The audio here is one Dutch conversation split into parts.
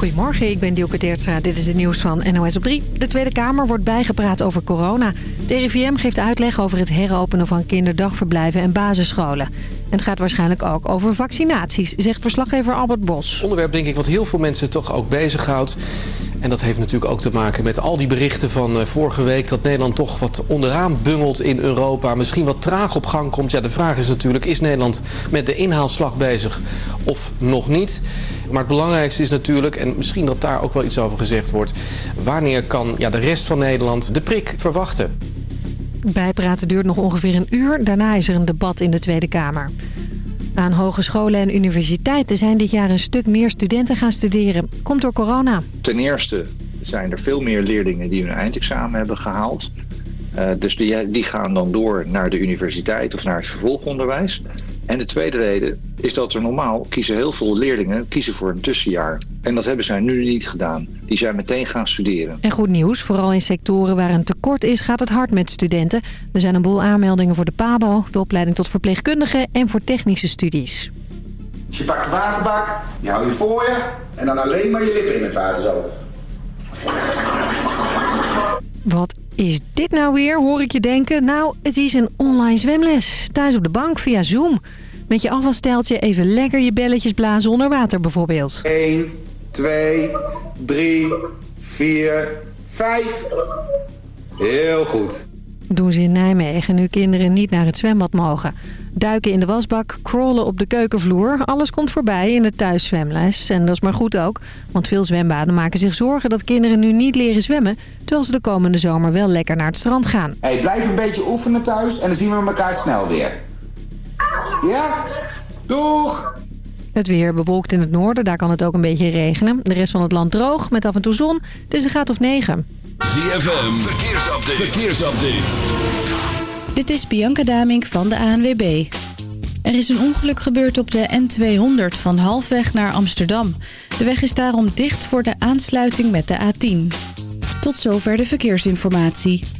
Goedemorgen, ik ben Dielke Teertstra. Dit is het nieuws van NOS op 3. De Tweede Kamer wordt bijgepraat over corona. De RIVM geeft uitleg over het heropenen van kinderdagverblijven en basisscholen. En het gaat waarschijnlijk ook over vaccinaties, zegt verslaggever Albert Bos. Onderwerp denk ik wat heel veel mensen toch ook bezighoudt. En dat heeft natuurlijk ook te maken met al die berichten van eh, vorige week... dat Nederland toch wat onderaan bungelt in Europa. Misschien wat traag op gang komt. Ja, de vraag is natuurlijk, is Nederland met de inhaalslag bezig of nog niet? Maar het belangrijkste is natuurlijk, en misschien dat daar ook wel iets over gezegd wordt... wanneer kan ja, de rest van Nederland de prik verwachten? Bijpraten duurt nog ongeveer een uur. Daarna is er een debat in de Tweede Kamer. Aan hogescholen en universiteiten zijn dit jaar een stuk meer studenten gaan studeren. Komt door corona. Ten eerste zijn er veel meer leerlingen die hun eindexamen hebben gehaald. Uh, dus die, die gaan dan door naar de universiteit of naar het vervolgonderwijs. En de tweede reden is dat er normaal kiezen heel veel leerlingen kiezen voor een tussenjaar. En dat hebben zij nu niet gedaan. Die zijn meteen gaan studeren. En goed nieuws, vooral in sectoren waar een tekort is gaat het hard met studenten. Er zijn een boel aanmeldingen voor de PABO, de opleiding tot verpleegkundige en voor technische studies. Dus je pakt de waterbak, je houdt je voor je en dan alleen maar je lippen in het water zo. Wat is dit nou weer, hoor ik je denken? Nou, het is een online zwemles. Thuis op de bank via Zoom. Met je afvalsteltje even lekker je belletjes blazen onder water bijvoorbeeld. 1, 2, 3, 4, 5. Heel goed. Doen ze in Nijmegen nu kinderen niet naar het zwembad mogen. Duiken in de wasbak, crawlen op de keukenvloer. Alles komt voorbij in de thuiszwemles. En dat is maar goed ook. Want veel zwembaden maken zich zorgen dat kinderen nu niet leren zwemmen... terwijl ze de komende zomer wel lekker naar het strand gaan. Hey, blijf een beetje oefenen thuis en dan zien we elkaar snel weer. Ja? Doeg! Het weer bewolkt in het noorden, daar kan het ook een beetje regenen. De rest van het land droog, met af en toe zon. Het is een graad of 9. ZFM, verkeersupdate. verkeersupdate. Dit is Bianca Damink van de ANWB. Er is een ongeluk gebeurd op de N200 van halfweg naar Amsterdam. De weg is daarom dicht voor de aansluiting met de A10. Tot zover de verkeersinformatie.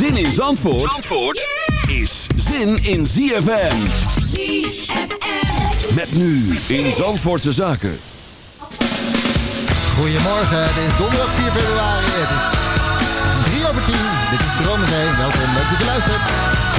Zin in Zandvoort, Zandvoort is zin in ZFM. ZFM. Met nu in Zandvoortse Zaken. Goedemorgen, het is donderdag 4 februari. Het is 3 over 10. Dit is Dromenzee. Welkom, leuk dat je luistert.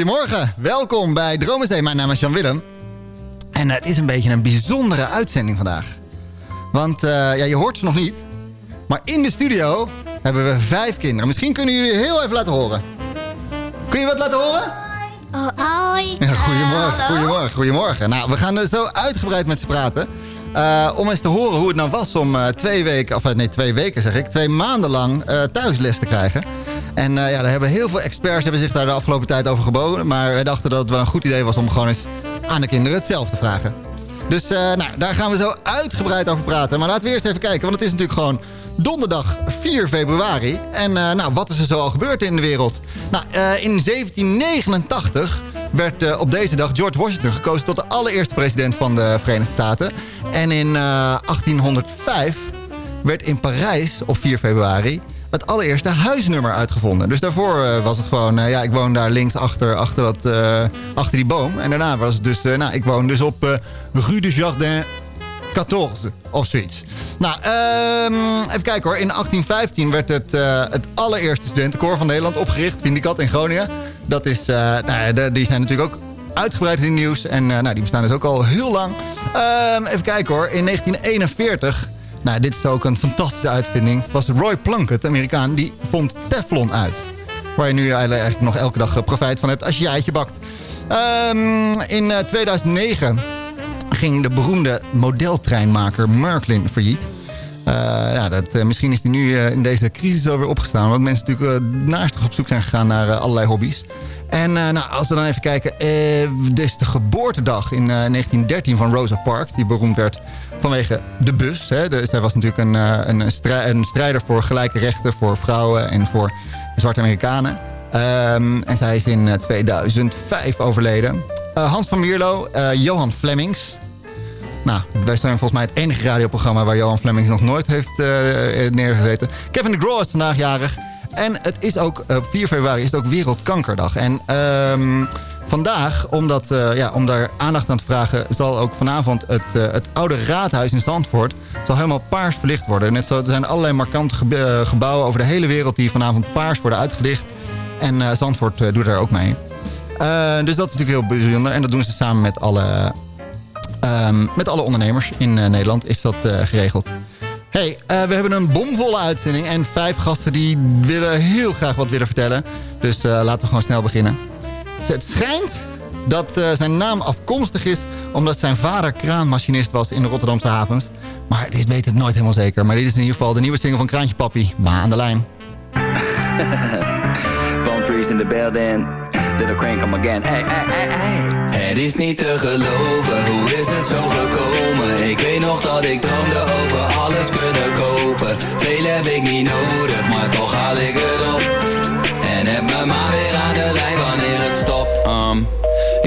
Goedemorgen. Welkom bij Dromenzee. Mijn naam is Jan Willem. En het is een beetje een bijzondere uitzending vandaag. Want uh, ja, je hoort ze nog niet. Maar in de studio hebben we vijf kinderen. Misschien kunnen jullie heel even laten horen. Kun je wat laten horen? Oh, hoi. Ja, goedemorgen, goedemorgen, goedemorgen. Nou, we gaan er zo uitgebreid met ze praten. Uh, om eens te horen hoe het nou was om twee weken, of nee, twee weken zeg ik, twee maanden lang thuisles te krijgen. En ja, daar hebben heel veel experts hebben zich daar de afgelopen tijd over gebogen. Maar wij dachten dat het wel een goed idee was om gewoon eens aan de kinderen hetzelfde te vragen. Dus nou, daar gaan we zo uitgebreid over praten. Maar laten we eerst even kijken, want het is natuurlijk gewoon donderdag 4 februari. En nou, wat is er zo al gebeurd in de wereld? Nou, in 1789 werd op deze dag George Washington gekozen tot de allereerste president van de Verenigde Staten. En in uh, 1805 werd in Parijs op 4 februari het allereerste huisnummer uitgevonden. Dus daarvoor uh, was het gewoon, ja, ik woon daar links achter, achter, dat, achter die boom. En daarna was het dus, nou, ik woon dus op Rue de Jardin 14 of zoiets. Nou, um, even kijken hoor. In 1815 werd het, het allereerste studentenkoor van Nederland opgericht. Vindicat in Groningen. Dat is, nou, die zijn natuurlijk ook uitgebreid in het nieuws. En nou, die bestaan dus ook al heel lang. Um, even kijken hoor. In 1941... Nou, dit is ook een fantastische uitvinding. Was Roy Plunkett, Amerikaan, die vond Teflon uit. Waar je nu eigenlijk nog elke dag profijt van hebt als je je eitje bakt. Um, in 2009 ging de beroemde modeltreinmaker Merklin failliet. Uh, ja, dat, misschien is hij nu in deze crisis alweer opgestaan. Want mensen natuurlijk naastig op zoek zijn gegaan naar allerlei hobby's. En nou, als we dan even kijken. dit is de geboortedag in 1913 van Rosa Parks. Die beroemd werd vanwege de bus. Hè. Zij was natuurlijk een, een, strijder voor gelijke rechten voor vrouwen en voor zwarte Amerikanen. Um, en zij is in 2005 overleden. Hans van Mierlo, Johan Flemings... Nou, wij zijn volgens mij het enige radioprogramma... waar Johan Flemings nog nooit heeft uh, neergezeten. Kevin de Graw is vandaag jarig. En het is ook, uh, 4 februari is het ook Wereldkankerdag. En um, vandaag, omdat, uh, ja, om daar aandacht aan te vragen... zal ook vanavond het, het oude raadhuis in Zandvoort... zal helemaal paars verlicht worden. Net zo, er zijn allerlei markante gebouwen over de hele wereld... die vanavond paars worden uitgelicht. En Zandvoort doet daar ook mee. dus dat is natuurlijk heel bijzonder. En dat doen ze samen met alle Um, met alle ondernemers in Nederland is dat geregeld. Hey, uh, we hebben een bomvolle uitzending en vijf gasten die willen heel graag wat willen vertellen. Dus laten we gewoon snel beginnen. Het schijnt dat zijn naam afkomstig is omdat zijn vader kraanmachinist was in de Rotterdamse havens. Maar dit weet het nooit helemaal zeker. Maar dit is in ieder geval de nieuwe single van Kraantje Papi. Ma aan de lijn. Palm trees in the building. Little crank come again. Hey, hey, hey, hey. Het is niet te geloven, hoe is het zo gekomen? Ik weet nog dat ik droomde over alles kunnen kopen. Veel heb ik niet nodig, maar toch haal ik het op. En heb me maar weer aan de lijn wanneer het stopt. Um.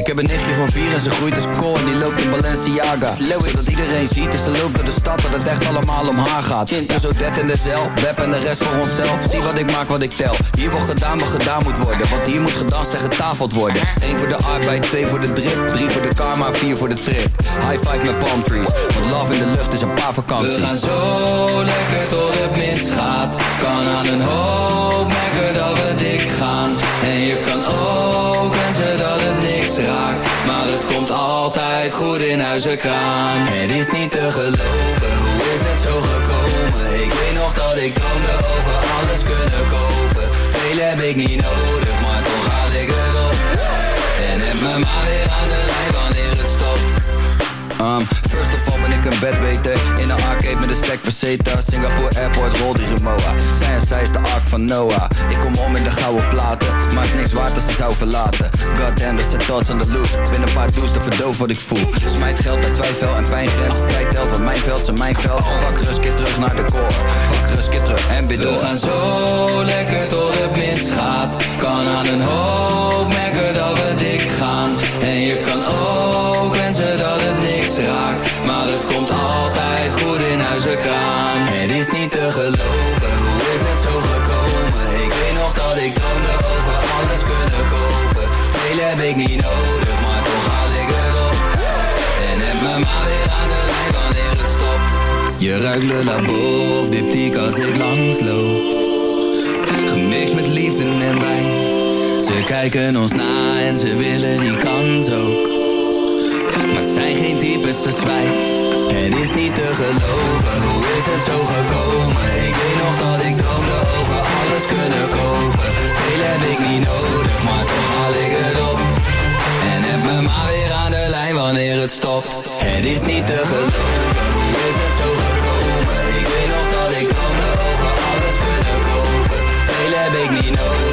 Ik heb een nichtje van vier en ze groeit als kool en die loopt in Balenciaga. Zodat iedereen ziet, dus ze loopt door de stad dat het echt allemaal om haar gaat. En zo dead in de cel, web en de rest voor onszelf. Zie wat ik maak, wat ik tel. Hier wordt gedaan wat gedaan moet worden. Want hier moet gedanst en getafeld worden. Eén voor de arbeid, twee voor de drip. Drie voor de karma, vier voor de trip. High five met palm trees. Want love in de lucht is een paar vakanties. We gaan zo lekker tot het misgaat. Kan aan een hoop merken dat we dik gaan. En je kan goed in huizenkraan Het is niet te geloven, hoe is het zo gekomen? Ik weet nog dat ik droomde over alles kunnen kopen. Veel heb ik niet nodig, Um, first of all ben ik een bedweter In een arcade met een stack peseta. Singapore Airport, rol die Rimowa Zij en zij is de ark van Noah. Ik kom om in de gouden platen. Maar is niks waard als ze zou verlaten. Goddamn, dat zijn thoughts on the loose. Binnen een paar doos te verdoven wat ik voel. Smijt geld bij twijfel en pijngrens Tijd telt, want mijn veld zijn mijn veld. Pak rust, keer terug naar de core. Pak rust, keer terug en bid We gaan zo lekker tot het misgaat Kan aan een hoop hoe is het zo gekomen? Ik weet nog dat ik droomde over alles kunnen kopen. Veel heb ik niet nodig, maar toch haal ik het op. En heb me maar weer aan de lijn wanneer het stopt. Je ruikt Le Labo of diptyque als ik langsloop Gemixt met liefde en wijn. Ze Ze kijken ons na en ze willen die kans ook. Maar het zijn geen types te zwijgen. Het is niet te geloven, hoe is het zo gekomen? Ik weet nog dat ik droomde over alles kunnen kopen. Veel heb ik niet nodig, maar toch haal ik het op. En heb me maar weer aan de lijn wanneer het stopt. Het is niet te geloven, hoe is het zo gekomen? Ik weet nog dat ik droomde over alles kunnen kopen. Veel heb ik niet nodig,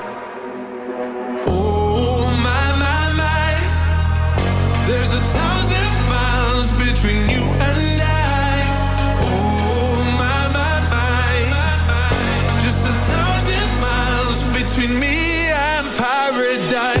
Between me and paradise.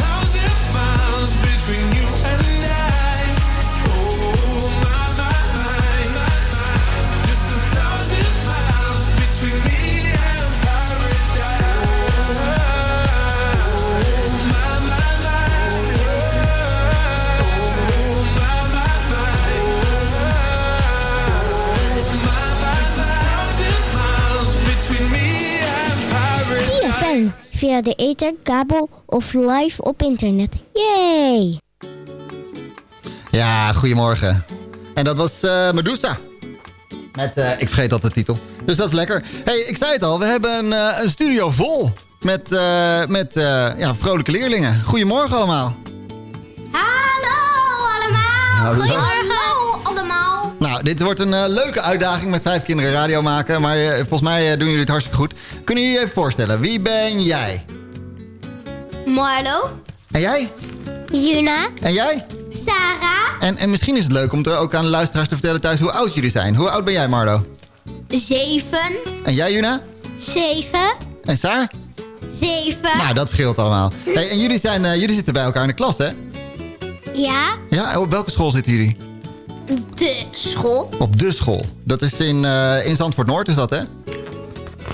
via de ether, kabel of live op internet. Yay! Ja, goedemorgen. En dat was eh Medusa. Met, eh, ik vergeet altijd de titel. Dus dat is lekker. hey, ik zei het al, we hebben een, eh, een studio vol. Met, eh, met eh, ja, vrolijke leerlingen. Goedemorgen allemaal. Hallo allemaal! Hallo. Goedemorgen! Nou, dit wordt een eh, leuke uitdaging met vijf kinderen radio maken. Maar eh, volgens mij eh, doen jullie het hartstikke goed. Kunnen jullie je even voorstellen, wie ben jij? Marlo, En jij? Juna, En jij? Sarah, En, en misschien is het leuk om er ook aan de luisteraars te vertellen thuis hoe oud jullie zijn. Hoe oud ben jij, Marlo? 7, En jij, Juna? 7, En Saar? 7. Nou, dat scheelt allemaal. Hey, en jullie, zijn, jullie zitten bij elkaar in de klas, hè? Ja, Ja, op welke school zitten jullie? De school. Op de school. Dat is in, eh in Zandvoort Noord, is dat, hè?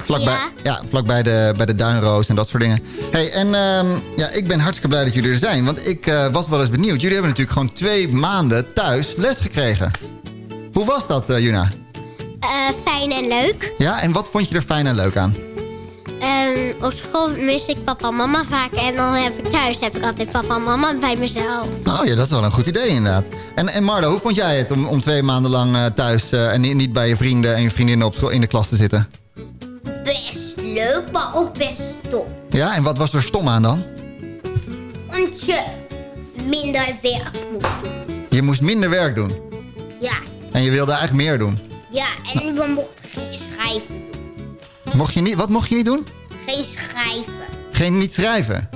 Vlakbij, Ja. ja, vlakbij de, bij de Duinroos en dat soort dingen. hey, en ehm, ja, ik ben hartstikke blij dat jullie er zijn. Want ik eh, was wel eens benieuwd. Jullie hebben natuurlijk gewoon twee maanden thuis les gekregen. Hoe was dat, eh, Juna? Fijn en leuk. Ja, en wat vond je er fijn en leuk aan? Ehm, op school mis ik papa en mama vaak. En dan heb ik thuis heb ik altijd papa en mama bij mezelf. Oh ja, dat is wel een goed idee inderdaad. En, en Marlo, hoe vond jij het om, om twee maanden lang eh, thuis... eh, en niet- niet bij je vrienden en je vriendinnen op school in de klas te zitten? Best leuk, maar ook best stom. Ja, en wat was er stom aan dan? Want je minder werk moest doen. Je moest minder werk doen. Ja, En je wilde eigenlijk meer doen. Ja, en we mochten geen schrijven. Mocht je niet, wat mocht je niet doen? Geen schrijven. Geen niet schrijven.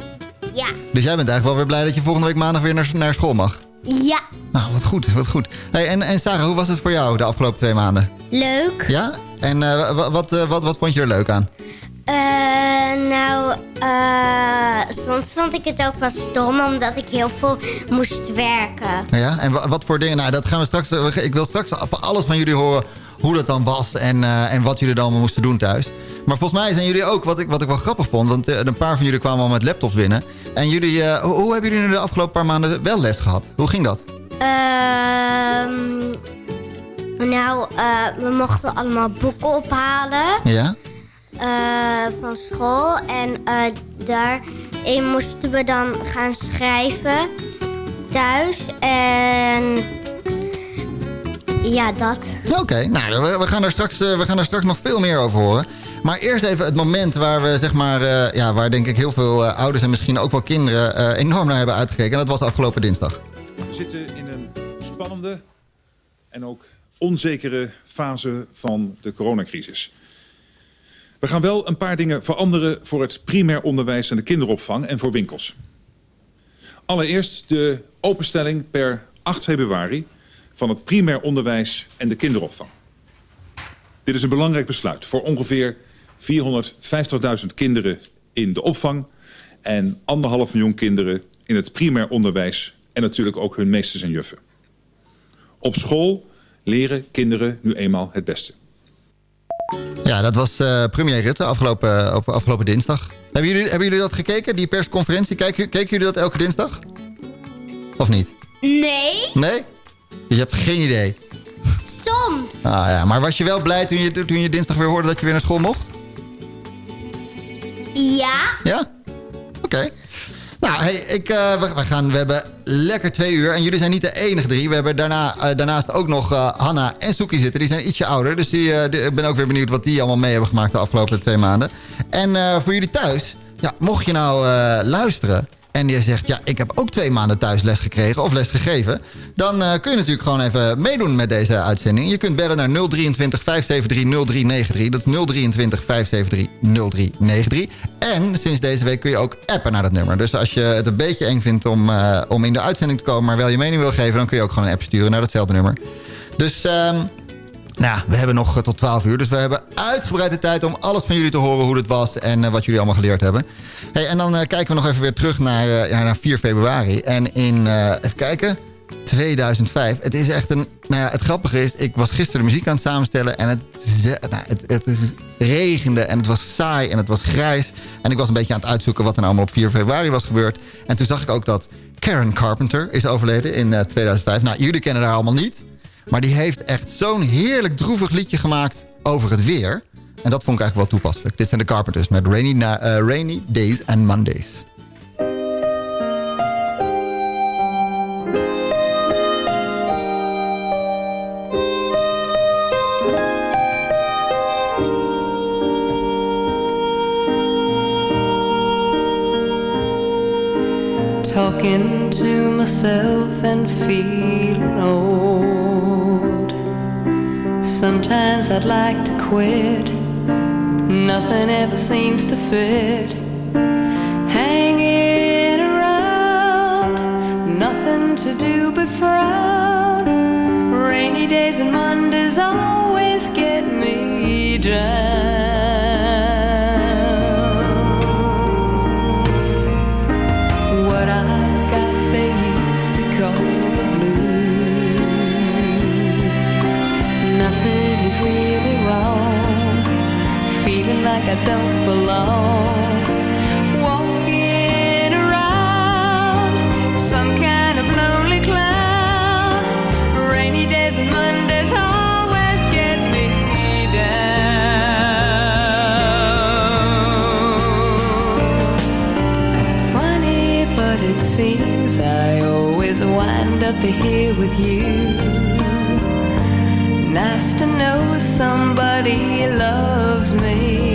Ja. Dus jij bent eigenlijk wel weer blij dat je volgende week maandag weer naar, naar school mag. Ja. Nou, wat goed, wat goed. Hey, en, en Sarah, hoe was het voor jou de afgelopen twee maanden? Leuk. Ja? En eh, wat, eh, wat, wat vond je er leuk aan? Eh, nou, soms vond ik het ook wat stom omdat ik heel veel moest werken. Ja, en wa- wat voor dingen? Nou, dat gaan we straks. Ik wil straks van alles van jullie horen hoe dat dan was en, en wat jullie dan moesten doen thuis. Maar volgens mij zijn jullie ook, wat ik, wat ik wel grappig vond, want eh, een paar van jullie kwamen al met laptops binnen. En jullie, eh, hoe, hoe hebben jullie nu de afgelopen paar maanden wel les gehad? Hoe ging dat? Ehm, nou, eh, we mochten allemaal boeken ophalen Ja? van school. En daarin moesten we dan gaan schrijven thuis. En ja, dat. Oké, nou, we, we, gaan er straks, we gaan er straks nog veel meer over horen. Maar eerst even het moment waar we, zeg maar, eh, ja, waar denk ik heel veel eh, ouders en misschien ook wel kinderen eh, enorm naar hebben uitgekeken. En dat was afgelopen dinsdag. We zitten in een spannende en ook onzekere fase van de coronacrisis. We gaan wel een paar dingen veranderen voor het primair onderwijs en de kinderopvang en voor winkels. Allereerst de openstelling per 8 februari van het primair onderwijs en de kinderopvang. Dit is een belangrijk besluit voor ongeveer 450.000 kinderen in de opvang en anderhalf miljoen kinderen in het primair onderwijs en natuurlijk ook hun meesters en juffen. Op school leren kinderen nu eenmaal het beste. Ja, dat was eh, premier Rutte afgelopen, op, afgelopen dinsdag. Hebben jullie, hebben jullie dat gekeken, die persconferentie? Kijken, keken jullie dat elke dinsdag? Of niet? Nee, Nee? Dus je hebt geen idee. soms. Ah, ja. Maar was je wel blij toen je, toen je dinsdag weer hoorde dat je weer naar school mocht? Ja. Ja? Oké. Nou, hey, ik, eh, we, gaan, we hebben lekker twee uur. En jullie zijn niet de enige drie. We hebben daarna, eh, daarnaast ook nog eh, Hanna en Soekie zitten. Die zijn ietsje ouder. Dus die, ik ben ook weer benieuwd wat die allemaal mee hebben gemaakt de afgelopen twee maanden. En voor jullie thuis, ja, mocht je nou luisteren... en je zegt, ja, ik heb ook twee maanden thuis les gekregen of les gegeven... dan eh, kun je natuurlijk gewoon even meedoen met deze uitzending. Je kunt bellen naar 023 573 0393. Dat is 023 573 0393. En sinds deze week kun je ook appen naar dat nummer. Dus als je het een beetje eng vindt om, eh, om in de uitzending te komen... maar wel je mening wil geven, dan kun je ook gewoon een app sturen naar datzelfde nummer. Dus... ehm, nou, we hebben nog eh, tot 12 uur. Dus we hebben uitgebreid de tijd om alles van jullie te horen hoe het was en wat jullie allemaal geleerd hebben. Hey, en dan eh, kijken we nog even weer terug naar, eh, ja, naar 4 februari. En in, eh, even kijken, 2005. Het is echt een, nou ja, het grappige is, ik was gisteren muziek aan het samenstellen en nou, het, het regende en het was saai en het was grijs. En ik was een beetje aan het uitzoeken wat er nou allemaal op 4 februari was gebeurd. En toen zag ik ook dat Karen Carpenter is overleden in eh, 2005. Nou, jullie kennen haar allemaal niet. Maar die heeft echt zo'n heerlijk droevig liedje gemaakt over het weer. En dat vond ik eigenlijk wel toepasselijk. Dit zijn de Carpenters met Rainy, eh, Rainy Days and Mondays. Talking to myself and feeling old. Sometimes I'd like to quit. Nothing ever seems to fit. Hanging around, nothing to do but frown. Rainy days and Mondays always get me down. I don't belong. Walking around some kind of lonely cloud. Rainy days and Mondays always get me down. Funny, but it seems I always wind up here with you. Nice to know somebody loves me.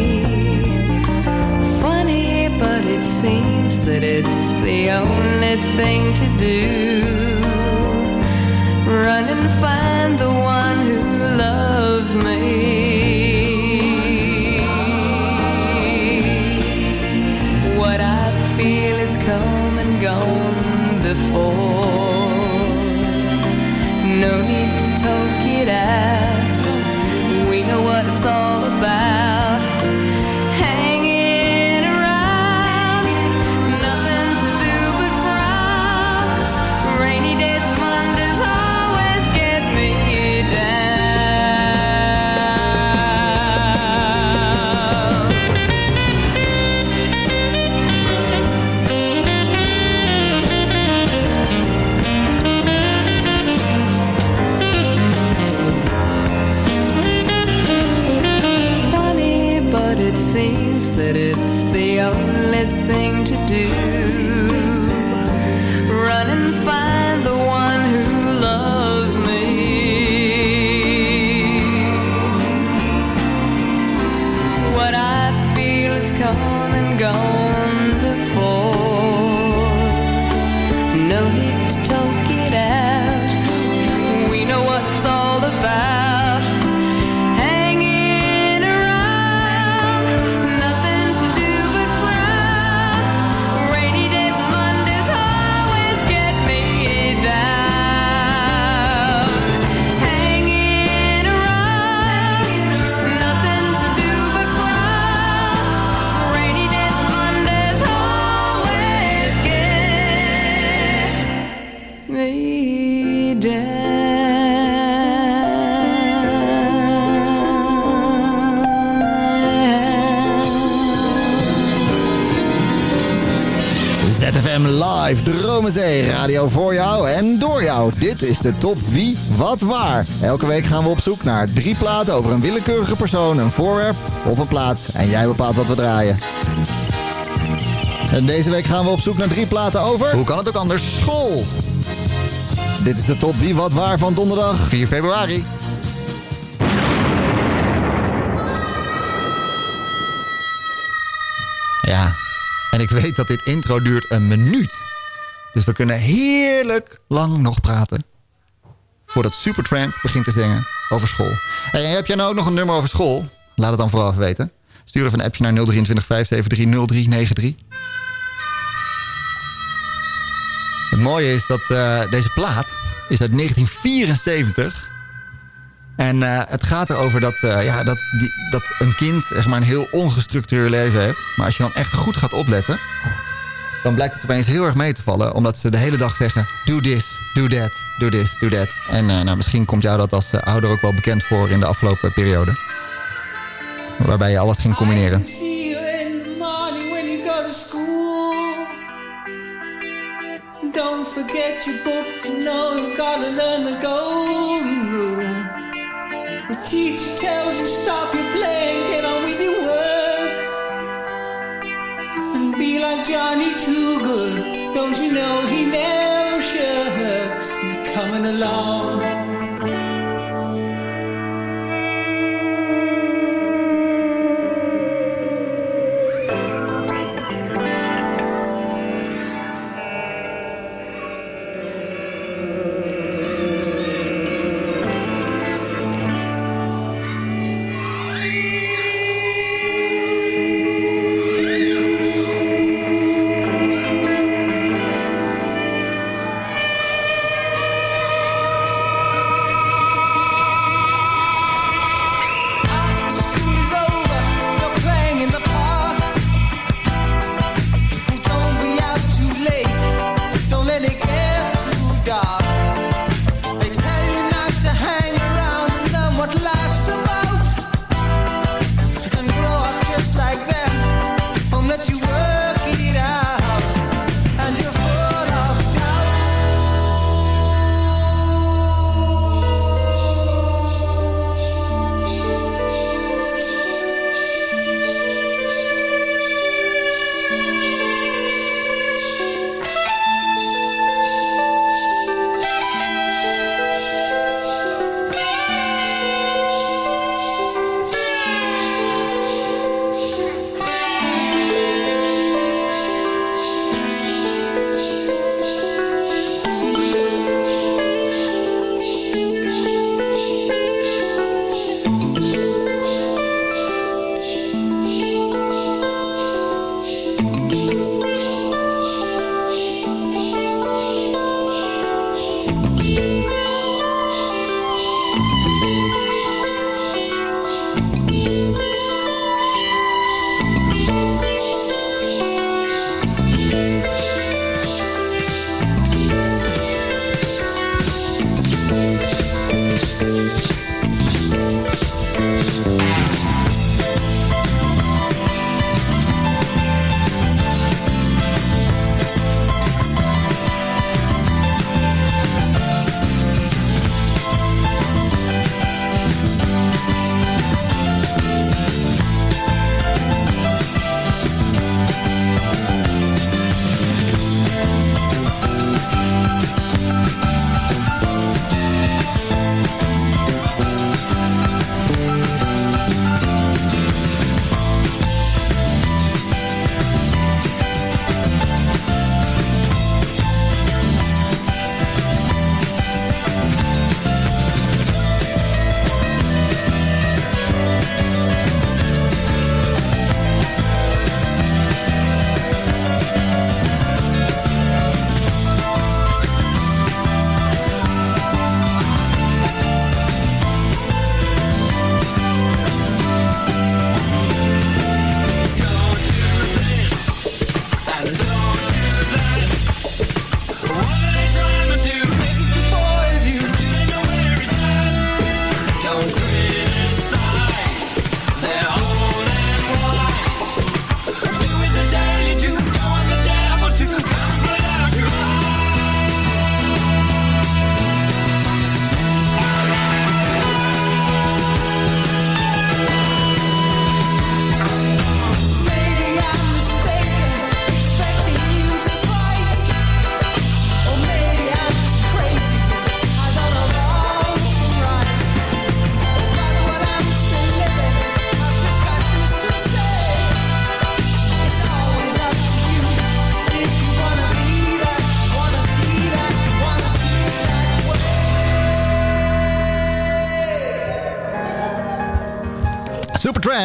That it's the only thing to do. Run and find the one who loves me. What I feel is come and gone before. No need to talk it out. We know what it's all about. Thing to do. Run and find Live, Dromenzee, radio voor jou en door jou. Dit is de top wie, wat, waar. Elke week gaan we op zoek naar drie platen over een willekeurige persoon, een voorwerp of een plaats. En jij bepaalt wat we draaien. En deze week gaan we op zoek naar drie platen over... Hoe kan het ook anders? School! Dit is de top wie, wat, waar van donderdag 4 februari. Ja, en ik weet dat dit intro duurt een minuut. Dus we kunnen heerlijk lang nog praten. Voordat Supertramp begint te zingen over school. Hey, heb jij nou ook nog een nummer over school? Laat het dan vooral weten. Stuur even een appje naar 023 573 0393. Het mooie is dat eh, deze plaat is uit 1974. En eh, het gaat erover dat, eh, ja, dat, dat een kind zeg maar, een heel ongestructureerd leven heeft. Maar als je dan echt goed gaat opletten... dan blijkt het opeens heel erg mee te vallen. Omdat ze de hele dag zeggen... do this, do that, do this, do that. En eh, nou, misschien komt jou dat als eh, ouder ook wel bekend voor... in de afgelopen periode. Waarbij je alles ging combineren. Don't forget your books, you learn the teacher tells you stop your Johnny Too Good. Don't you know he never shirks? He's coming along.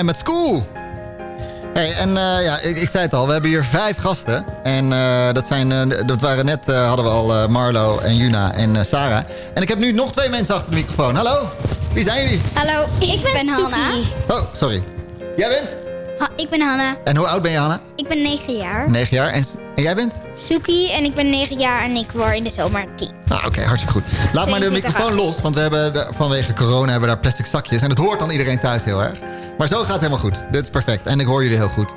Met School. Hey, en eh, ja, ik, ik zei het al, we hebben hier vijf gasten. En eh, dat, zijn, eh, dat waren net, eh, hadden we al eh, Marlo en Juna en eh, Sarah. En ik heb nu nog twee mensen achter de microfoon. Hallo, wie zijn jullie? Hallo, ik, ben, Hanna. Oh, sorry. Jij bent? Ha, ik ben Hanna. En hoe oud ben je, Hanna? Ik ben 9 jaar. Negen jaar. En, en jij bent? Suki en ik ben 9 jaar en ik word in de zomer 10. Ah, oké, hartstikke goed. Laat maar de 22 microfoon los, want we hebben de- vanwege corona hebben we daar plastic zakjes. En het hoort dan iedereen thuis heel erg. Maar zo gaat het helemaal goed. Dit is perfect. En ik hoor jullie heel goed.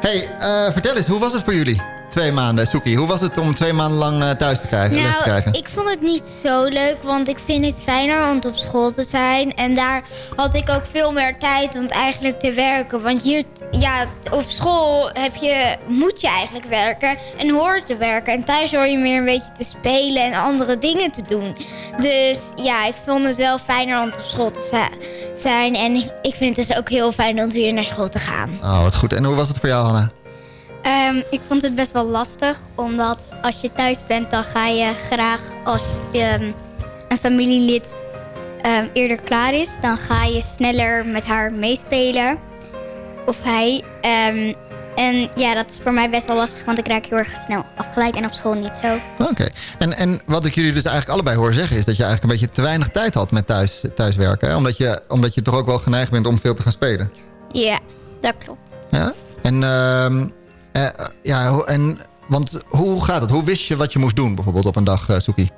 hey, eh, vertel eens, hoe was het voor jullie? Twee maanden, Suki. Hoe was het om twee maanden lang eh, thuis te krijgen, les te krijgen? Nou, ik vond het niet zo leuk, want ik vind het fijner om op school te zijn. En daar had ik ook veel meer tijd om eigenlijk te werken. Want hier, ja, op school heb je, moet je eigenlijk werken en hoort te werken. En thuis hoor je meer een beetje te spelen en andere dingen te doen. Dus ja, ik vond het wel fijner om op school te za- zijn. En ik- vind het dus ook heel fijn om weer naar school te gaan. Oh, wat goed. En hoe was het voor jou, Hanna? Ehm, ik vond het best wel lastig, omdat als je thuis bent, dan ga je graag als ehm, een familielid ehm, eerder klaar is, dan ga je sneller met haar meespelen. Of hij. En ja, dat is voor mij best wel lastig, want ik raak heel erg snel afgeleid en op school niet zo. Oké. En, en wat ik jullie dus eigenlijk allebei hoor zeggen... is dat je eigenlijk een beetje te weinig tijd had met thuis, thuiswerken. Hè? Omdat, je, omdat je toch ook wel geneigd bent om veel te gaan spelen. Ja, dat klopt. Ja? En, ehm, eh, eh, ja, en want hoe gaat het? Hoe wist je wat je moest doen bijvoorbeeld op een dag, eh Soekie?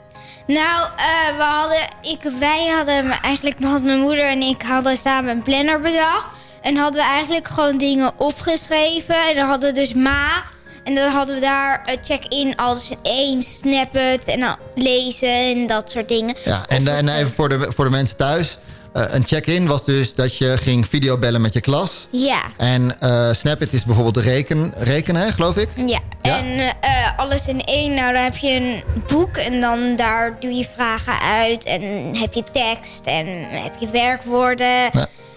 Nou, we hadden, ik, wij hadden, eigenlijk had mijn moeder en ik hadden samen een planner bedacht. En hadden we eigenlijk gewoon dingen opgeschreven. En dan hadden we dus ma. En dan hadden we daar eh, check-in als één, snap het en dan lezen en dat soort dingen. Ja, en, en even voor de, voor de mensen thuis. Eh, een check-in was dus dat je ging videobellen met je klas. Ja. En eh Snapit is bijvoorbeeld reken, rekenen, geloof ik? Ja, en eh, alles in één. Nou, dan heb je een boek en dan daar doe je vragen uit. En heb je tekst en heb je werkwoorden.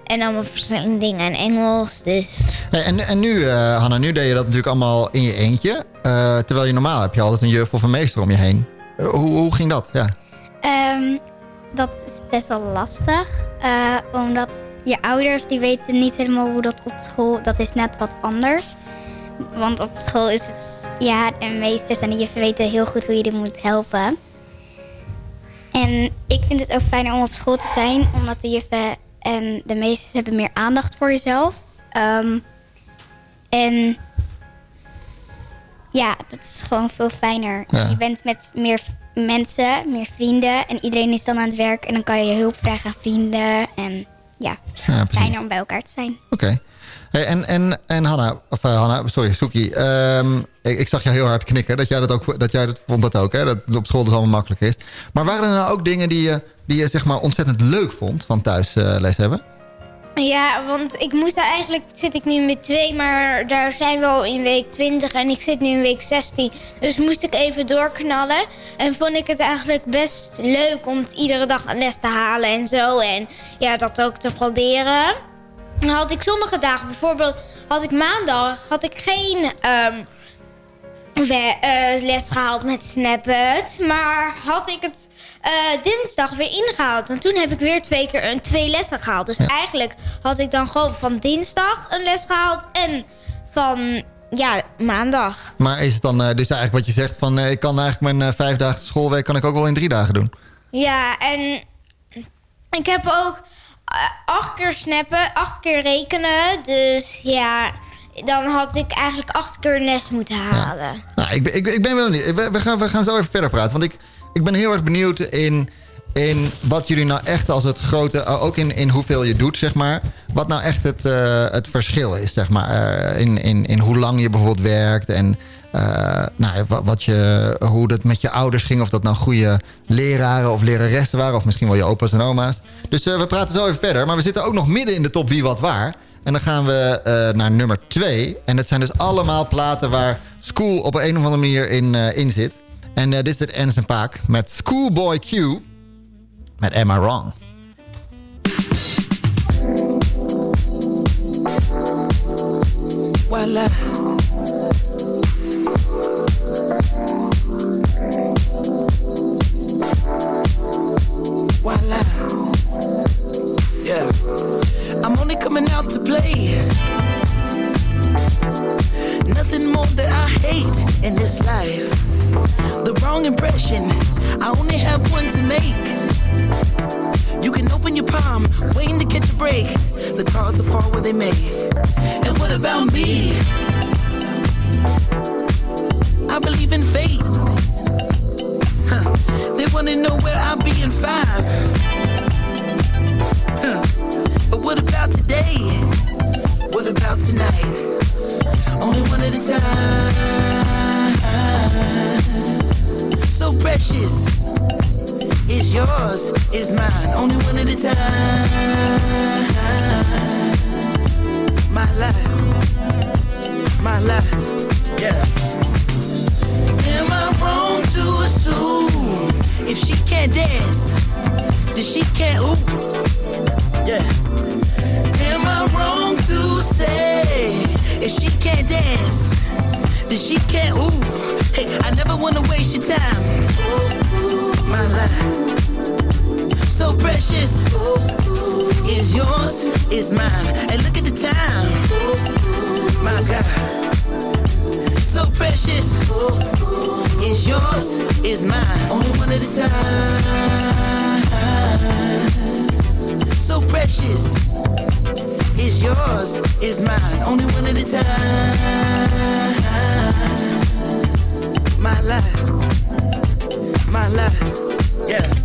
En allemaal verschillende dingen in Engels. Dus Hey, en, en nu, eh Hanna, nu deed je dat natuurlijk allemaal in je eentje. Eh, terwijl je normaal heb je altijd een juf of een meester om je heen. Eh, hoe, hoe ging dat? Ja. Ehm, dat is best wel lastig, eh, omdat je ouders die weten niet helemaal hoe dat op school, dat is net wat anders. Want op school is het, ja, de meesters en de juffen weten heel goed hoe je die moet helpen. En ik vind het ook fijner om op school te zijn, omdat de juffen en de meesters hebben meer aandacht voor jezelf. Ehm, en ja, dat is gewoon veel fijner. Ja. Je bent met meer mensen, meer vrienden. En iedereen is dan aan het werk. En dan kan je hulp vragen aan vrienden. En ja, het is Ja, fijner om bij elkaar te zijn. Oké. En, en, en Hanna, of uh, Hanna, sorry, Soekie. ehm, ik, zag jou heel hard knikken. Dat jij dat ook dat jij dat vond dat ook, hè? Dat het op school dus allemaal makkelijk is. Maar waren er nou ook dingen die je, die je zeg maar ontzettend leuk vond van thuis eh, les hebben? Ja, want ik moest eigenlijk, zit ik nu week 2, maar daar zijn we al in week 20 en ik zit nu in week 16. Dus moest ik even doorknallen. En vond ik het eigenlijk best leuk om iedere dag een les te halen en zo. En ja, dat ook te proberen. Dan had ik sommige dagen, bijvoorbeeld had ik maandag, had ik geen we- eh, les gehaald met Snapchat. Maar had ik het eh, dinsdag weer ingehaald. Want toen heb ik weer twee keer een, twee lessen gehaald. Dus eigenlijk had ik dan gewoon van dinsdag een les gehaald. En van, ja, maandag. Maar is het dan eh, dus eigenlijk wat je zegt van... ik kan eigenlijk mijn vijfdaagse schoolweek kan ik ook wel in drie dagen doen? Ja, en ik heb ook acht keer snappen, acht keer rekenen. Dus ja, dan had ik eigenlijk acht keer les moeten halen. Nou, ik, ben- ik, ik ben wel niet. We, we, gaan, we gaan zo even verder praten. Want ik, ik ben heel erg benieuwd in, in wat jullie nou echt als het grote... Ook in, in hoeveel je doet, zeg maar. Wat nou echt het, eh, het verschil is, zeg maar. eh, in, in, in hoe lang je bijvoorbeeld werkt. En eh, nou, wat, je, hoe dat met je ouders ging. Of dat nou goede leraren of leraressen waren. Of misschien wel je opa's en oma's. Dus eh, we praten zo even verder. Maar we zitten ook nog midden in de top Wie Wat Waar. En dan gaan we eh, naar nummer 2. En dat zijn dus allemaal platen waar School op een of andere manier in, eh, in zit. En eh, dit is het Anderson Paak met Schoolboy Q. Met Am I Wrong? Voila. voila. Yeah, I'm only coming out to play. Nothing more that I hate in this life. The wrong impression, I only have one to make. You can open your palm, waiting to catch a break. The cards will fall where they may. And what about me? I believe in fate. Wanna know where I'll be in five. Huh. But what about today? What about tonight? Only one at a time. So precious. It's yours, it's mine. Only one at a time. My life. My life. Yeah. Am I wrong to assume if she can't dance, then she can't ooh? Yeah. Am I wrong to say if she can't dance, then she can't ooh? Hey, I never wanna waste your time. My life, so precious, is yours, is mine. And look at the time, my God, so precious, is yours, is mine. Only one at a time. So precious, is yours, is mine. Only one at a time. My life, my life, yeah.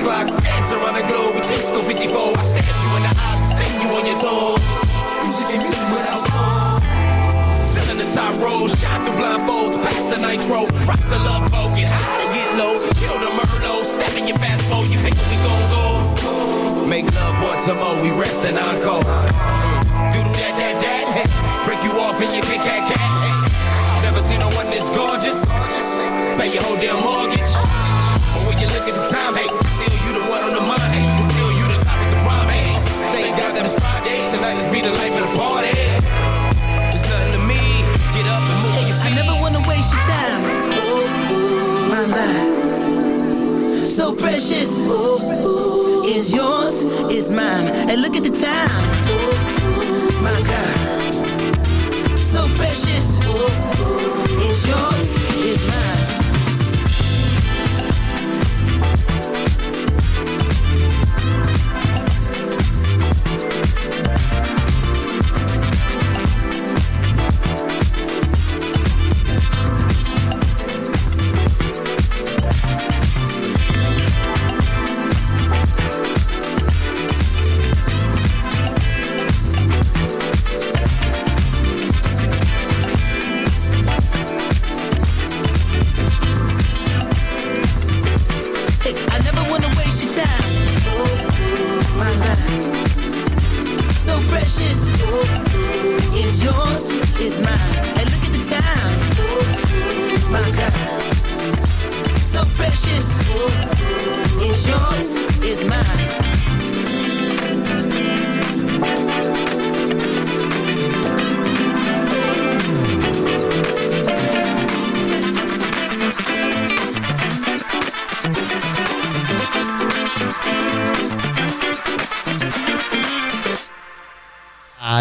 Clock, dance around the globe with disco 54. I stare you in the eyes, spin you on your toes. Music and music without soul. Feeling the top roll, shine through blindfolds, pass the nitro, rock the love boat, get high and get low, chill the Merlot, step in your fast mode, you pick we gon' go. Make love once more, we rest and encore. Mm. Do that, that, that, break you off in your big cat cat. Never seen no one this gorgeous. Pay your whole damn mortgage. You look at the time, hey, still you the one on the mind, hey, still you the topic of prime, hey. Thank God that it's Friday, tonight let's be the life of the party. It's nothing to me, get up and move I never wanna waste your time. My life, so precious, is yours, is mine. And look at the time,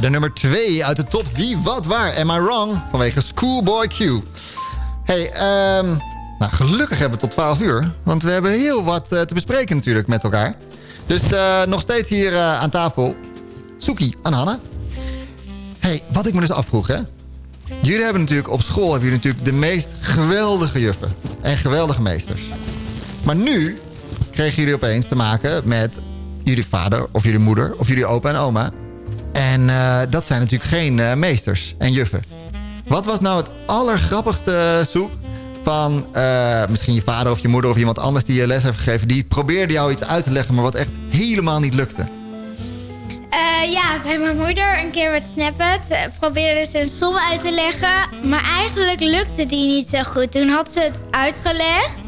nummer 2 uit de top Wie, Wat, Waar. Am I Wrong? Vanwege Schoolboy Q. Hey, ehm, nou, gelukkig hebben we tot 12 uur. Want we hebben heel wat eh, te bespreken natuurlijk met elkaar. Dus eh, nog steeds hier eh, aan tafel. Soekie en Hanna. Hey, wat ik me dus afvroeg, hè. Jullie hebben natuurlijk op school hebben jullie natuurlijk de meest geweldige juffen. En geweldige meesters. Maar nu kregen jullie opeens te maken met jullie vader of jullie moeder of jullie opa en oma. En eh, dat zijn natuurlijk geen eh, meesters en juffen. Wat was nou het allergrappigste zoek van eh, misschien je vader of je moeder of iemand anders die je les heeft gegeven... die probeerde jou iets uit te leggen, maar wat echt helemaal niet lukte? Eh, ja, bij mijn moeder een keer met Snapchat eh, probeerde ze een som uit te leggen. Maar eigenlijk lukte die niet zo goed. Toen had ze het uitgelegd.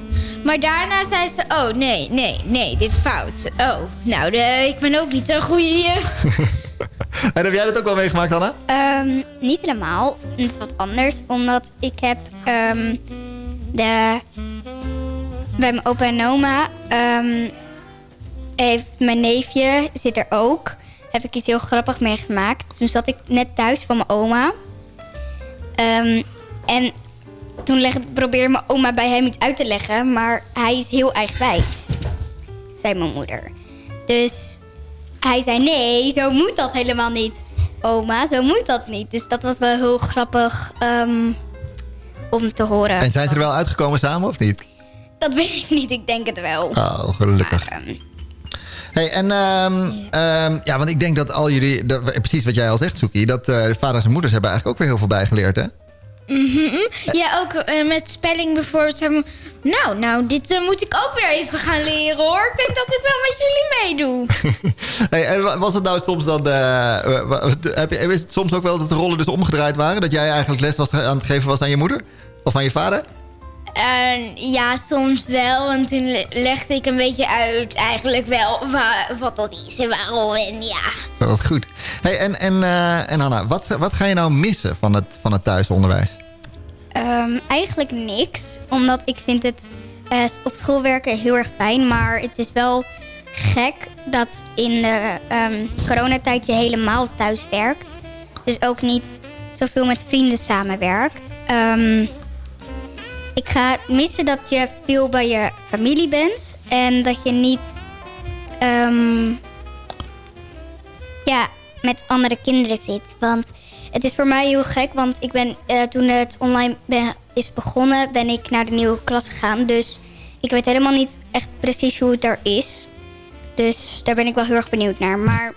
Maar daarna zei ze, oh nee, nee, nee, dit is fout. Oh, nou, de, ik ben ook niet zo'n goede juf. En heb jij dat ook wel meegemaakt, Anna? Ehm, niet helemaal. Net wat anders. Omdat ik heb ehm, de bij mijn opa en oma. ehm, heeft mijn neefje zit er ook. Heb ik iets heel grappigs meegemaakt. Toen zat ik net thuis van mijn oma. En toen leg, probeerde mijn oma bij hem iets uit te leggen. Maar hij is heel eigenwijs, zei mijn moeder. Dus hij zei, nee, zo moet dat helemaal niet. Oma, zo moet dat niet. Dus dat was wel heel grappig ehm, om te horen. En zijn ze er wel uitgekomen samen of niet? Dat weet ik niet, ik denk het wel. Oh, gelukkig. Hey, en ehm, ehm, ja, want ik denk dat al jullie, dat, precies wat jij al zegt, Soekie, dat eh, de vaders en moeders hebben eigenlijk ook weer heel veel bijgeleerd, hè? Mhm. Ja, ook eh, met spelling bijvoorbeeld. Nou, nou, dit eh, moet ik ook weer even gaan leren hoor. Ik denk dat ik wel met jullie meedoe. Hey, en wa- was het nou soms dan, wa- heb je, is het soms ook wel dat de rollen dus omgedraaid waren? Dat jij eigenlijk les was aan het geven was aan je moeder? Of aan je vader? En ja, soms wel. En toen le- legde ik een beetje uit eigenlijk wel wa- wat dat is en waarom. En ja, Wat goed. Hey, en, en, eh, en Hanna, wat, wat ga je nou missen van het, van het thuisonderwijs? Ehm, eigenlijk niks, omdat ik vind het eh, op school werken heel erg fijn. Maar het is wel gek dat in de ehm, coronatijd je helemaal thuis werkt. Dus ook niet zoveel met vrienden samenwerkt. Ehm, ik ga missen dat je veel bij je familie bent. En dat je niet ehm, ja, met andere kinderen zit. Want het is voor mij heel gek, want ik ben, eh, toen het online is begonnen, ben ik naar de nieuwe klas gegaan. Dus ik weet helemaal niet echt precies hoe het daar is. Dus daar ben ik wel heel erg benieuwd naar. Maar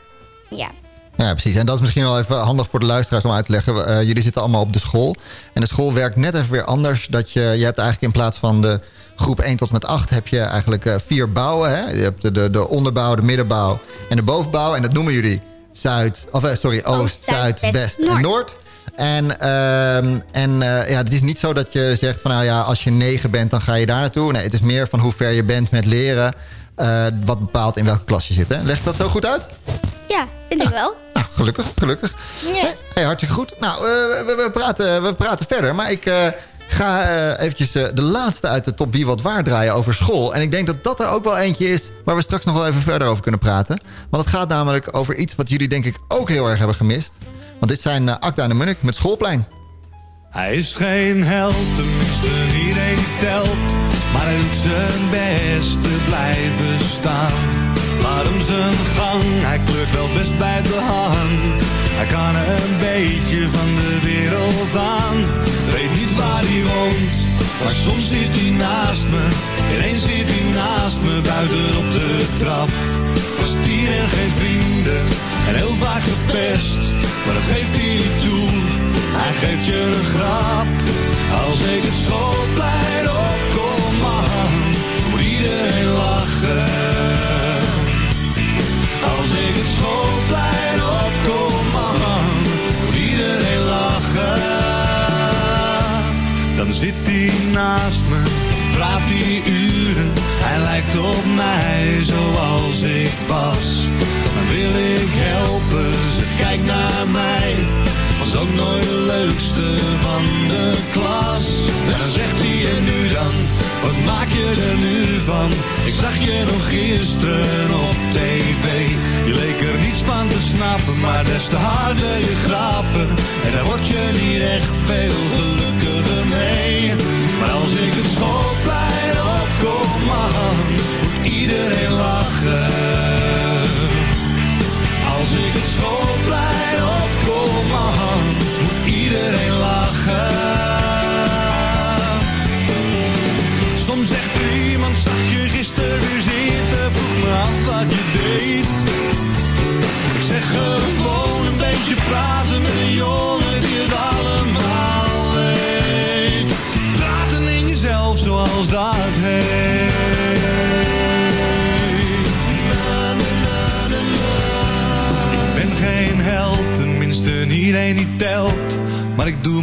ja, Ja, precies. En dat is misschien wel even handig voor de luisteraars om uit te leggen. Eh, jullie zitten allemaal op de school. En de school werkt net even weer anders. Dat je, je hebt eigenlijk in plaats van de groep 1 tot met 8... heb je eigenlijk eh, vier bouwen. Hè? Je hebt de, de, de onderbouw, de middenbouw en de bovenbouw. En dat noemen jullie Zuid, of, eh, sorry, Oost, Zuid, West en Noord. En, ehm, en ja, het is niet zo dat je zegt van nou ja, als je negen bent, dan ga je daar naartoe. Nee, het is meer van hoe ver je bent met leren. wat bepaalt in welke klas je zit. Hè? Leg ik dat zo goed uit? ja vind ik wel. Gelukkig, gelukkig. Ja. Hey, hartstikke goed. Nou, eh, we, we, praten, we praten verder. Maar ik eh, ga eh, eventjes eh, de laatste uit de top Wie Wat Waar draaien over school. En ik denk dat dat er ook wel eentje is... waar we straks nog wel even verder over kunnen praten. Want het gaat namelijk over iets wat jullie denk ik ook heel erg hebben gemist. Want dit zijn uh, Akda en de Munnik met Schoolplein. Hij is geen held, tenminste iedereen die telt. Maar hij doet zijn best te blijven staan. Hem zijn gang, hij kleurt wel best bij de hand. Hij kan een beetje van de wereld aan. Weet niet waar hij woont, maar soms zit hij naast me. Ineens zit hij naast me buiten op de trap. Was die en geen vrienden en heel vaak gepest. Maar dat geeft hij niet toe, hij geeft je een grap. Als ik het schoolplein opkom, man, moet iedereen lachen. Dan zit hij naast me, praat hij uren. Hij lijkt op mij zoals ik was. Dan wil ik helpen, ze kijkt naar mij. Was ook nooit de leukste van de klas. En dan zegt hij en nu dan, wat maak je er nu van? Ik zag je nog gisteren op tv. Je leek er niets van te snappen, maar des te harder je grappen. En daar word je niet echt veel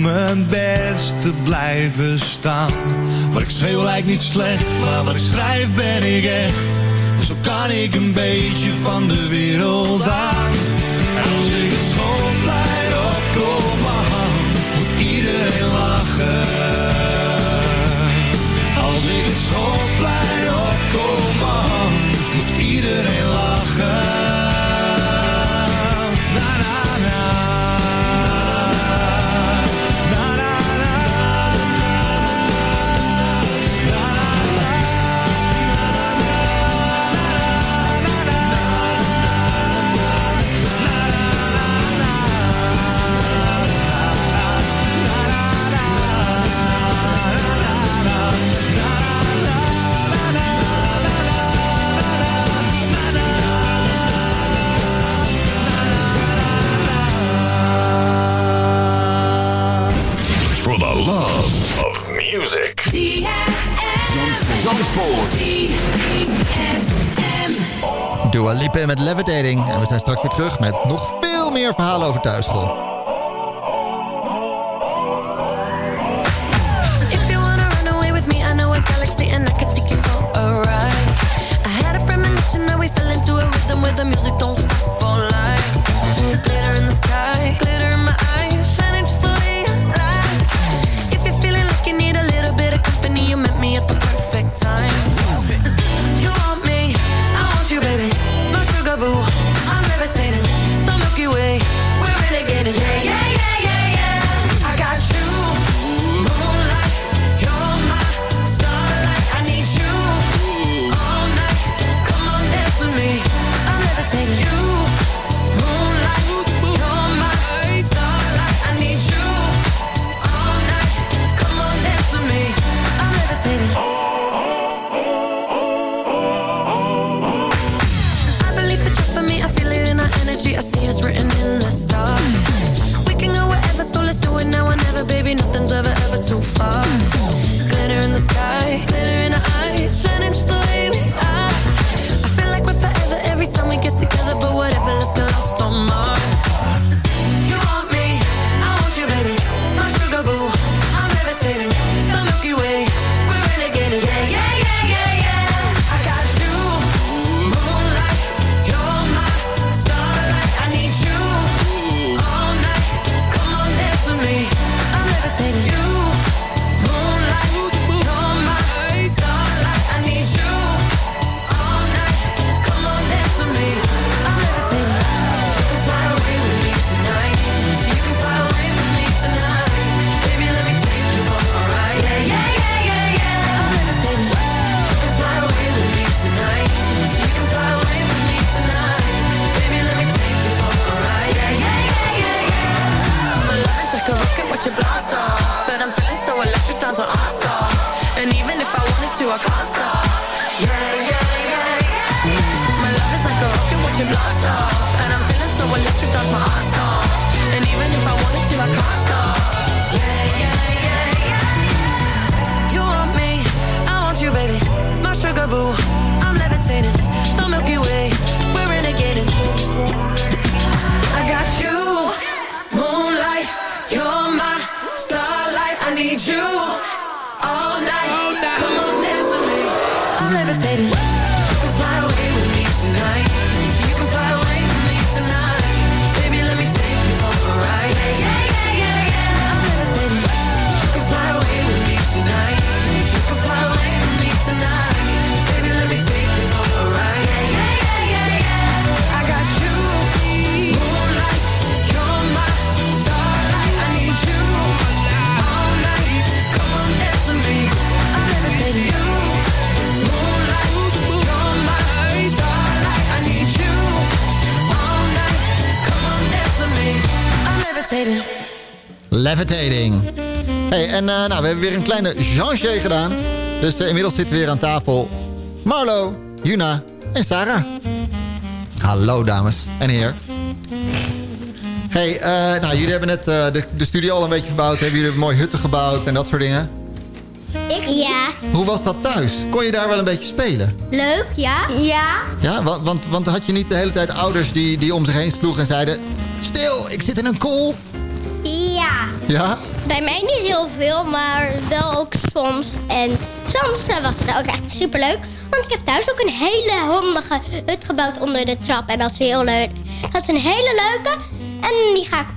mijn best te blijven staan. Wat ik schreeuw lijkt niet slecht, maar wat ik schrijf ben ik echt. Zo kan ik een beetje van de wereld aan. En als ik het Do Dua Lipa met Levitating. En we zijn straks weer terug met nog veel meer verhalen over thuisschool. Glitter in the sky, glitter En eh, nou, we hebben weer een kleine change gedaan. Dus eh, inmiddels zitten we weer aan tafel Marlo, Juna en Sarah. Hallo dames en heren. Hey, eh, nou, jullie hebben net de, studio al een beetje verbouwd. Hebben jullie mooie hutten gebouwd en dat soort dingen? Ik? Ja. Hoe was dat thuis? Kon je daar wel een beetje spelen? Leuk, ja. Ja? Ja, want, want, want had je niet de hele tijd ouders die, die om zich heen sloegen en zeiden... Stil, ik zit in een kool. Ja. Ja? Bij mij niet heel veel, maar wel ook soms. En soms eh, was het ook echt superleuk. Want ik heb thuis ook een hele handige hut gebouwd onder de trap. En dat is heel leuk. Dat is een hele leuke. En die ga ik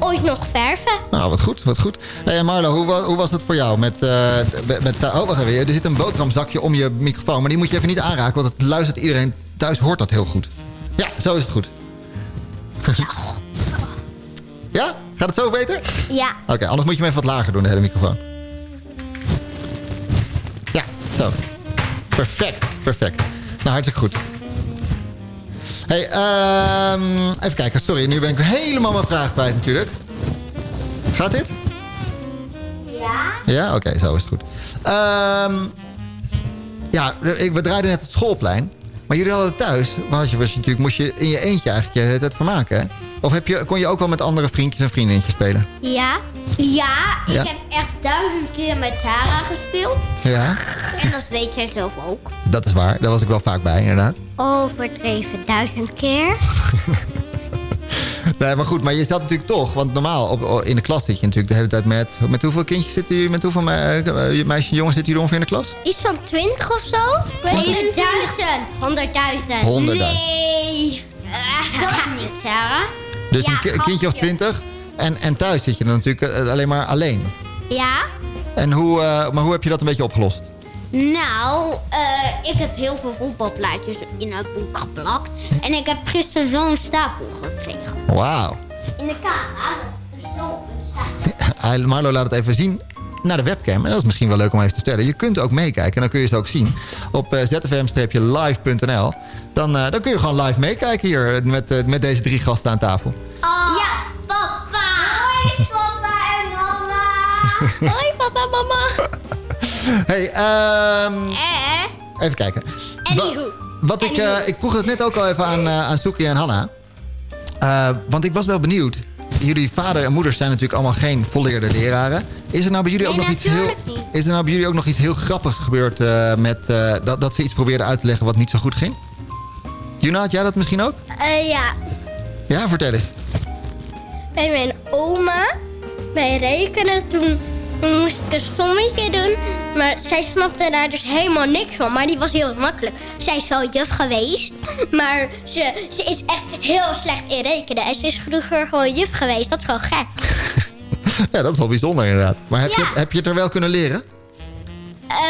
ooit nog verven. Nou, wat goed, wat goed. Hey Marlo, hoe, hoe was het voor jou? Met, eh, met, oh. Er zit een boterhamzakje om je microfoon. Maar die moet je even niet aanraken, want het luistert iedereen. Thuis hoort dat heel goed. Ja, zo is het goed. Ja? Gaat het zo beter? Ja. Oké, anders moet je hem even wat lager doen, de hele microfoon. Ja, zo. Perfect, perfect. Nou, hartstikke goed. Hey, ehm, even kijken. Sorry, nu ben ik helemaal mijn vraag kwijt natuurlijk. Gaat dit? Ja. Ja? Oké, zo is het goed. Ehm, ja, we draaiden net het schoolplein. Maar jullie hadden thuis, had je, was je natuurlijk, moest je in je eentje eigenlijk je hele tijd vermaken, hè? Of heb je, kon je ook wel met andere vriendjes en vriendinnetjes spelen? Ja. Ja, ik Ja. heb echt duizend keer met Sarah gespeeld. Ja, En dat weet jij zelf ook. dat is waar. Daar was ik wel vaak bij, inderdaad. Overdreven duizend keer. Nee, maar goed, maar je zat natuurlijk toch, want normaal op, in de klas zit je natuurlijk de hele tijd met... Met hoeveel kindjes zitten jullie, met hoeveel me, eh, meisjes en jongens zitten jullie ongeveer in de klas? Iets van 20 of zo? 100.000. 100.000. 100.000. Nee. Dat niet, Sarah. Dus Ja, een ki- kindje of twintig. En, en thuis zit je dan natuurlijk eh, alleen maar alleen. Ja. En hoe, eh, maar hoe heb je dat een beetje opgelost? Nou, eh, ik heb heel veel voetbalplaatjes in het boek geplakt. En ik heb gisteren zo'n stapel gekregen. Wauw. In de camera. Dus zo op een stapel. Marlo laat het even zien naar de webcam. En dat is misschien wel leuk om even te vertellen. Je kunt ook meekijken en dan kun je ze ook zien. Op eh, zfm-live.nl. Dan, eh, dan kun je gewoon live meekijken hier met, eh, met deze drie gasten aan tafel. Ja, papa. Hoi, papa en mama. Hoi, papa en mama. Hey, ehm, Eh. even kijken. Anywho. Wat ik, ik vroeg het net ook al even aan, uh, aan Soekie en Hanna. Want ik was wel benieuwd. Jullie vader en moeder zijn natuurlijk allemaal geen volleerde leraren. Is er nou bij jullie ook nog iets heel. Is er nou bij jullie ook nog iets heel grappigs gebeurd eh, met eh, dat, dat ze iets probeerden uit te leggen wat niet zo goed ging? Juna, had jij dat misschien ook? Eh, ja, Ja, vertel eens. bij mijn oma, bij rekenen, toen, toen moest ik een sommetje doen. Maar zij snapte daar dus helemaal niks van. Maar die was heel makkelijk. Zij is wel juf geweest. Maar ze, ze is echt heel slecht in rekenen. En ze is vroeger gewoon juf geweest. Dat is gewoon gek. Ja, dat is wel bijzonder inderdaad. Maar heb, je, Ja. heb je het er wel kunnen leren?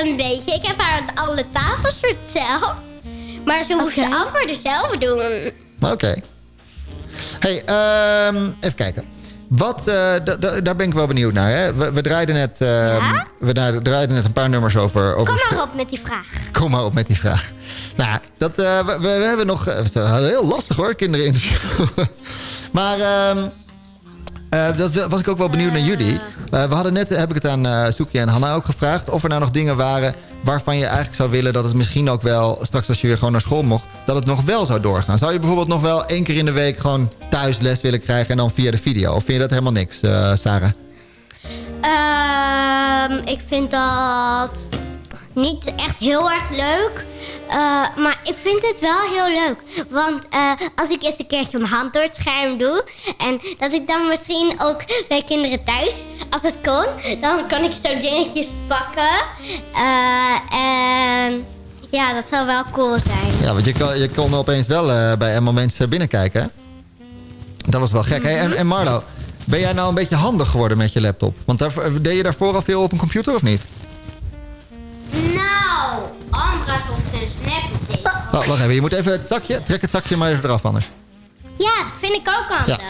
Een beetje. Ik heb haar alle tafels verteld. Maar ze moest de antwoorden zelf doen. Oké. Hey, ehm, even kijken. Wat, eh, da- da- daar ben ik wel benieuwd naar. Hè? We, we, draaiden net, ehm, we dra- draaiden net een paar nummers over... over Kom maar op met die vraag. Kom maar op met die vraag. Nou, dat, eh, we, we hebben nog... eh, heel lastig hoor, kinderen interviewen. maar ehm, eh, dat was ik ook wel benieuwd naar jullie. Eh, we hadden net, heb ik het aan eh Soekie en Hanna ook gevraagd... of er nou nog dingen waren waarvan je eigenlijk zou willen... dat het misschien ook wel, straks als je weer gewoon naar school mocht... dat het nog wel zou doorgaan. Zou je bijvoorbeeld nog wel één keer in de week... gewoon thuis les willen krijgen en dan via de video? Of vind je dat helemaal niks, Sarah? Ehm, ik vind dat niet echt heel erg leuk. Eh, maar ik vind het wel heel leuk. Want eh, als ik eerst een keertje mijn hand door het scherm doe... en dat ik dan misschien ook bij kinderen thuis, als het kon... dan kan ik zo dingetjes pakken. Eh, en ja, dat zou wel cool zijn. Ja, want je kon, je kon opeens wel bij Emma mensen binnenkijken. hè? Dat was wel gek. Hey, en, en Marlo, ben jij nou een beetje handig geworden met je laptop? Want daar, deed je daarvoor al veel op een computer of niet? Nou, Oh, wacht even, je moet even het zakje, trek het zakje maar even eraf anders. Ja, vind ik ook handig.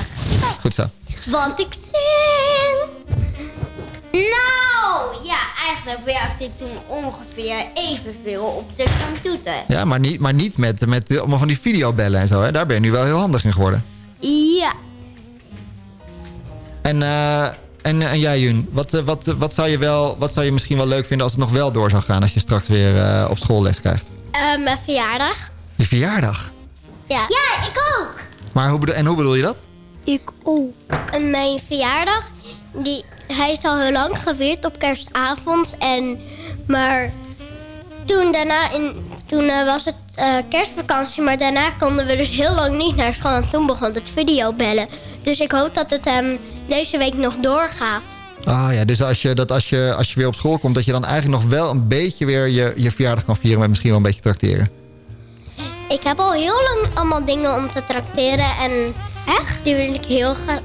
Goed zo. Want ik zing. Nou, ja, eigenlijk werkte ik toen ongeveer evenveel op de computer. Ja, maar niet, maar niet met, met allemaal van die videobellen en zo. Hè? Daar ben je nu wel heel handig in geworden. Ja. En, eh, en, en jij, Jun, wat, eh, wat, wat, zou je wel, wat zou je misschien wel leuk vinden als het nog wel door zou gaan... als je straks weer eh, op school les krijgt? Eh, mijn verjaardag. Je verjaardag. Ja. Ja, ik ook. Maar hoe bedoel, en hoe bedoel je dat? Ik ook. En mijn verjaardag, die, hij is al heel lang gevierd op kerstavond. En, maar toen daarna, in, toen eh, was het eh, kerstvakantie, maar daarna konden we dus heel lang niet naar school. En toen begon het videobellen. Dus ik hoop dat het hem deze week nog doorgaat. Ah ja, dus als je, dat als, je, als je weer op school komt... dat je dan eigenlijk nog wel een beetje weer je, je verjaardag kan vieren... met misschien wel een beetje trakteren. Ik heb al heel lang allemaal dingen om te trakteren. En echt, die wil ik heel graag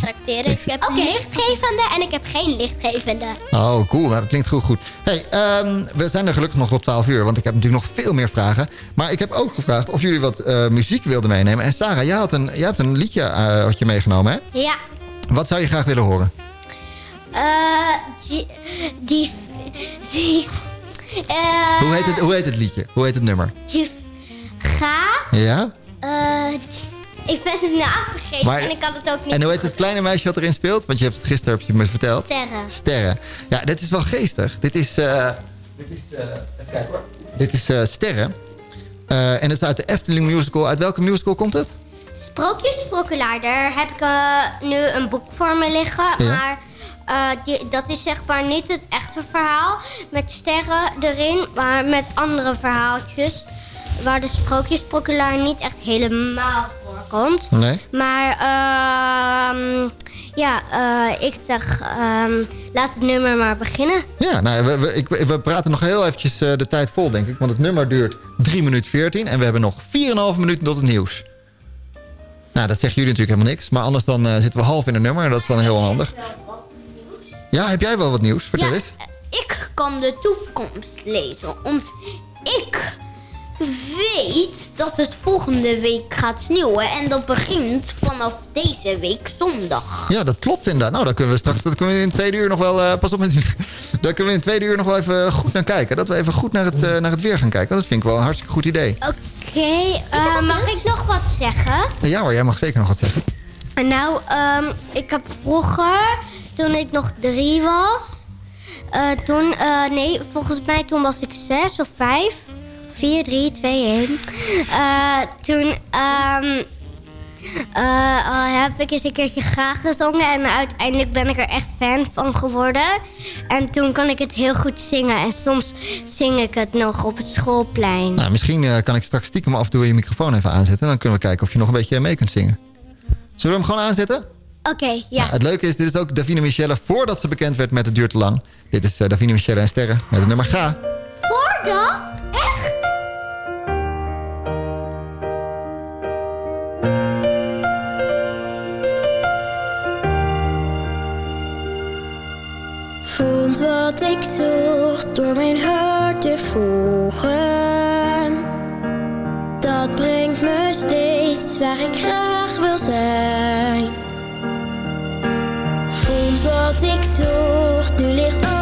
tracteren. Ik heb lichtgevende en ik heb geen lichtgevende. Oh, cool. Nou, dat klinkt goed goed. Hey, ehm, we zijn er gelukkig nog tot 12 uur, want ik heb natuurlijk nog veel meer vragen. Maar ik heb ook gevraagd of jullie wat eh, muziek wilden meenemen. En Sarah, jij, had een, jij hebt een liedje eh, wat je meegenomen, hè? Ja. Wat zou je graag willen horen? Eh, die... die, die eh, Hoe heet, het, hoe heet het liedje? Hoe heet het nummer? die ga... Ja? eh, ik ben de naam vergeten Maar- en ik kan het ook niet En hoe heet het kleine meisje wat erin speelt? Want je hebt het gisteren heb je me verteld. Sterren. Sterren. Ja, dit is wel geestig. Dit is... eh, dit is, eh, even kijken hoor. Dit is Sterren. En het is uit de Efteling musical. Uit welke musical komt het? Sprookjes Sprookelaar, daar heb ik nu een boek voor me liggen. Ja. Maar eh, die, dat is zeg maar niet het echte verhaal met sterren erin, maar met andere verhaaltjes. Waar de Sprookjes Sprookelaar niet echt helemaal voorkomt. Nee. Maar ehm, ja, eh, ik zeg, ehm, laat het nummer maar beginnen. Ja, nou, we, we, ik, we praten nog heel eventjes eh, de tijd vol, denk ik. Want het nummer duurt 3 minuten 14. En we hebben nog 4,5 minuten tot het nieuws. Nou, dat zeggen jullie natuurlijk helemaal niks. Maar anders dan zitten we half in een nummer. En dat is dan heel onhandig. Ja, heb jij wel wat nieuws? Vertel Ja, eens. Ik kan de toekomst lezen, want ik weet dat het volgende week gaat sneeuwen. En dat begint vanaf deze week zondag. Ja, dat klopt inderdaad. Nou, daar kunnen we straks dat kunnen we in het tweede uur nog wel... eh, pas op met Daar kunnen we in het tweede uur nog wel even goed naar kijken. Dat we even goed naar het, eh, naar het weer gaan kijken. Dat vind ik wel een hartstikke goed idee. Oké, eh, mag ik nog wat zeggen? Ja hoor, jij mag zeker nog wat zeggen. Nou, ehm, ik heb vroeger, toen ik nog drie was... eh, toen, eh, nee, volgens mij toen was ik zes of vijf. Vier, drie, twee, één. Eh, toen ehm, eh, heb ik eens een keertje graag gezongen. En uiteindelijk ben ik er echt fan van geworden. En toen kan ik het heel goed zingen. En soms zing ik het nog op het schoolplein. Nou, misschien kan ik straks stiekem af en toe je microfoon even aanzetten. En dan kunnen we kijken of je nog een beetje mee kunt zingen. Zullen we hem gewoon aanzetten? Oké, ja. Nou, het leuke is, dit is ook Davine Michelle voordat ze bekend werd met Het Duurt Te Lang. Dit is eh, Davine Michelle en Sterren met het nummer Ga. Voordat? Echt? Vond wat ik zocht door mijn hart te volgen. Dat brengt me steeds waar ik graag wil zijn. Wat ik zocht, nu ligt alles